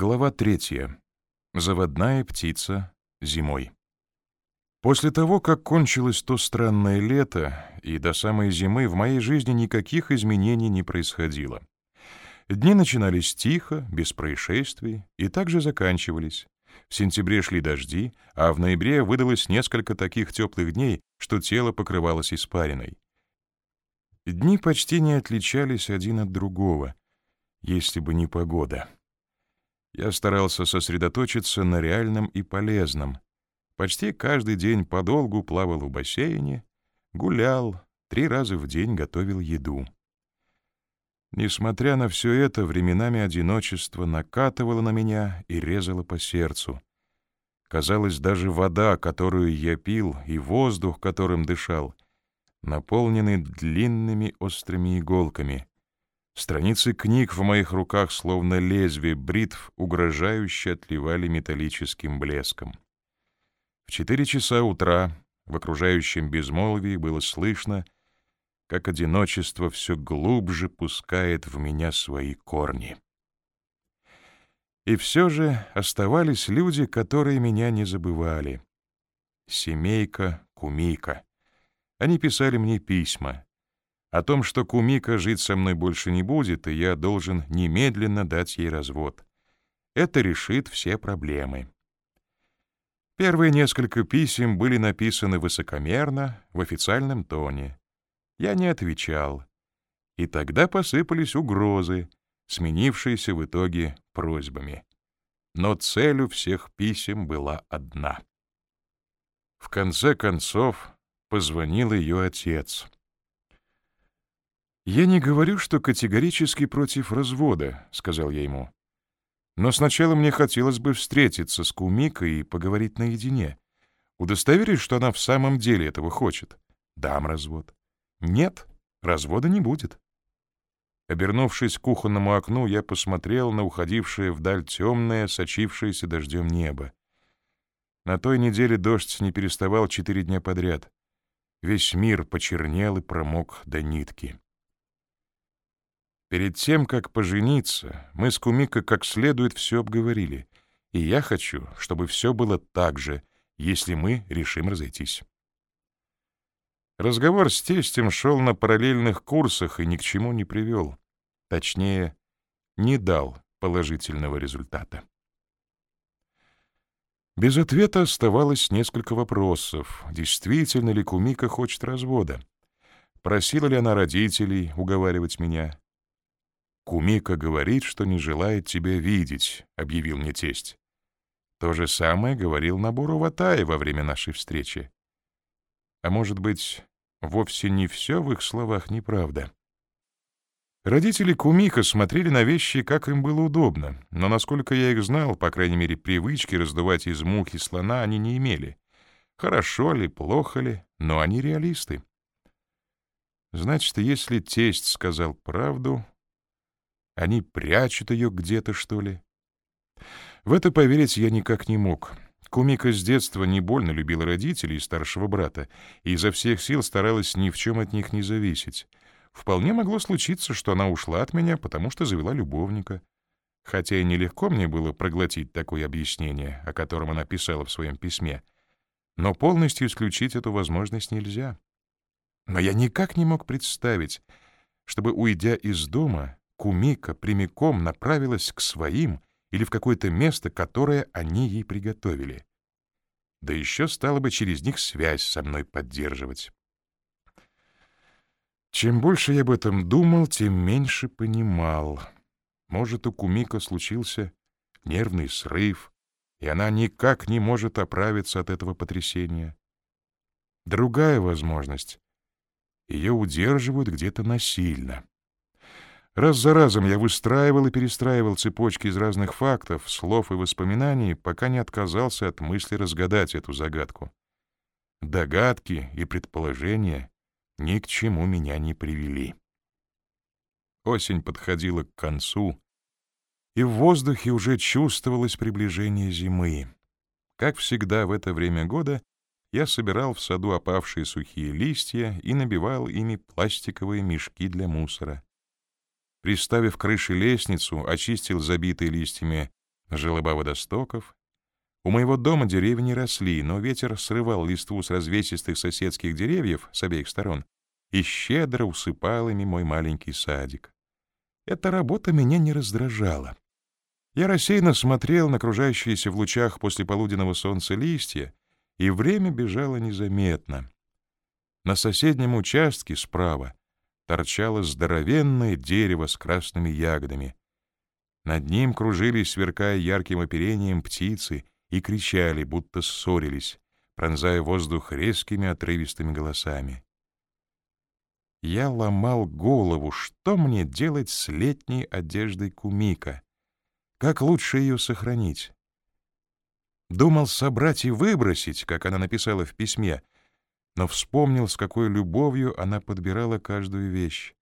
Глава третья. Заводная птица зимой. После того, как кончилось то странное лето, и до самой зимы в моей жизни никаких изменений не происходило. Дни начинались тихо, без происшествий, и также заканчивались. В сентябре шли дожди, а в ноябре выдалось несколько таких теплых дней, что тело покрывалось испариной. Дни почти не отличались один от другого, если бы не погода. Я старался сосредоточиться на реальном и полезном. Почти каждый день подолгу плавал в бассейне, гулял, три раза в день готовил еду. Несмотря на все это, временами одиночество накатывало на меня и резало по сердцу. Казалось, даже вода, которую я пил, и воздух, которым дышал, наполнены длинными острыми иголками, Страницы книг в моих руках, словно лезвие бритв, угрожающе отливали металлическим блеском. В четыре часа утра в окружающем безмолвии было слышно, как одиночество все глубже пускает в меня свои корни. И все же оставались люди, которые меня не забывали. Семейка, кумейка. Они писали мне письма — о том, что Кумика жить со мной больше не будет, и я должен немедленно дать ей развод. Это решит все проблемы. Первые несколько писем были написаны высокомерно, в официальном тоне. Я не отвечал. И тогда посыпались угрозы, сменившиеся в итоге просьбами. Но целью всех писем была одна. В конце концов позвонил ее отец — «Я не говорю, что категорически против развода», — сказал я ему. «Но сначала мне хотелось бы встретиться с Кумикой и поговорить наедине. Удостоверить, что она в самом деле этого хочет. Дам развод. Нет, развода не будет». Обернувшись к кухонному окну, я посмотрел на уходившее вдаль темное, сочившееся дождем небо. На той неделе дождь не переставал четыре дня подряд. Весь мир почернел и промок до нитки. Перед тем, как пожениться, мы с Кумико как следует все обговорили, и я хочу, чтобы все было так же, если мы решим разойтись. Разговор с тестем шел на параллельных курсах и ни к чему не привел. Точнее, не дал положительного результата. Без ответа оставалось несколько вопросов. Действительно ли Кумика хочет развода? Просила ли она родителей уговаривать меня? «Кумика говорит, что не желает тебя видеть», — объявил мне тесть. То же самое говорил Набуру Ватай во время нашей встречи. А может быть, вовсе не все в их словах неправда. Родители Кумика смотрели на вещи, как им было удобно, но, насколько я их знал, по крайней мере, привычки раздувать из мухи слона они не имели. Хорошо ли, плохо ли, но они реалисты. Значит, если тесть сказал правду, они прячут ее где-то, что ли? В это поверить я никак не мог. Кумика с детства не больно любила родителей и старшего брата и изо всех сил старалась ни в чем от них не зависеть. Вполне могло случиться, что она ушла от меня, потому что завела любовника. Хотя и нелегко мне было проглотить такое объяснение, о котором она писала в своем письме. Но полностью исключить эту возможность нельзя. Но я никак не мог представить, чтобы, уйдя из дома, Кумика прямиком направилась к своим или в какое-то место, которое они ей приготовили. Да еще стало бы через них связь со мной поддерживать. Чем больше я об этом думал, тем меньше понимал. Может, у Кумика случился нервный срыв, и она никак не может оправиться от этого потрясения. Другая возможность — ее удерживают где-то насильно. Раз за разом я выстраивал и перестраивал цепочки из разных фактов, слов и воспоминаний, пока не отказался от мысли разгадать эту загадку. Догадки и предположения ни к чему меня не привели. Осень подходила к концу, и в воздухе уже чувствовалось приближение зимы. Как всегда в это время года я собирал в саду опавшие сухие листья и набивал ими пластиковые мешки для мусора. Приставив крыше лестницу, очистил забитые листьями желоба водостоков. У моего дома деревья не росли, но ветер срывал листву с развесистых соседских деревьев с обеих сторон и щедро усыпал ими мой маленький садик. Эта работа меня не раздражала. Я рассеянно смотрел на окружающиеся в лучах после полуденного солнца листья, и время бежало незаметно. На соседнем участке справа торчало здоровенное дерево с красными ягодами. Над ним кружились, сверкая ярким оперением, птицы и кричали, будто ссорились, пронзая воздух резкими отрывистыми голосами. Я ломал голову, что мне делать с летней одеждой кумика. Как лучше ее сохранить? Думал собрать и выбросить, как она написала в письме, но вспомнил, с какой любовью она подбирала каждую вещь.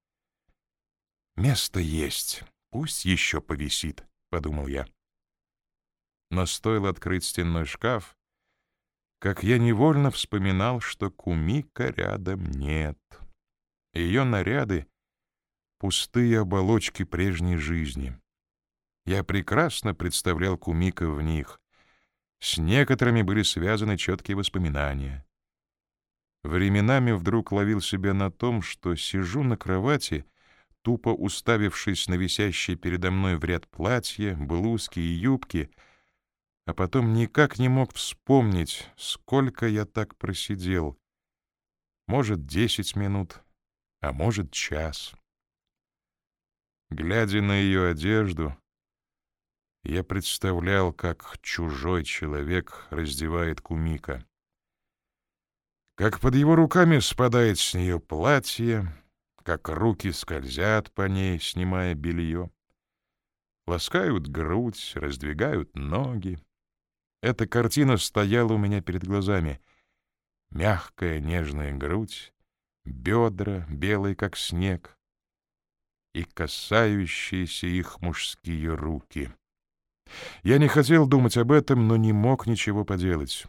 «Место есть, пусть еще повисит», — подумал я. Но стоило открыть стенной шкаф, как я невольно вспоминал, что кумика рядом нет. Ее наряды — пустые оболочки прежней жизни. Я прекрасно представлял Кумика в них. С некоторыми были связаны четкие воспоминания. Временами вдруг ловил себя на том, что сижу на кровати, тупо уставившись на висящие передо мной в ряд платья, блузки и юбки, а потом никак не мог вспомнить, сколько я так просидел. Может, десять минут, а может, час. Глядя на ее одежду, я представлял, как чужой человек раздевает Кумика. Как под его руками спадает с нее платье, как руки скользят по ней, снимая белье. Ласкают грудь, раздвигают ноги. Эта картина стояла у меня перед глазами. Мягкая, нежная грудь, бедра, белые, как снег, и касающиеся их мужские руки — я не хотел думать об этом, но не мог ничего поделать.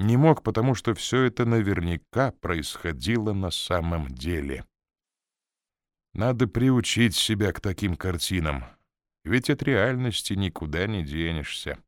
Не мог, потому что все это наверняка происходило на самом деле. Надо приучить себя к таким картинам, ведь от реальности никуда не денешься.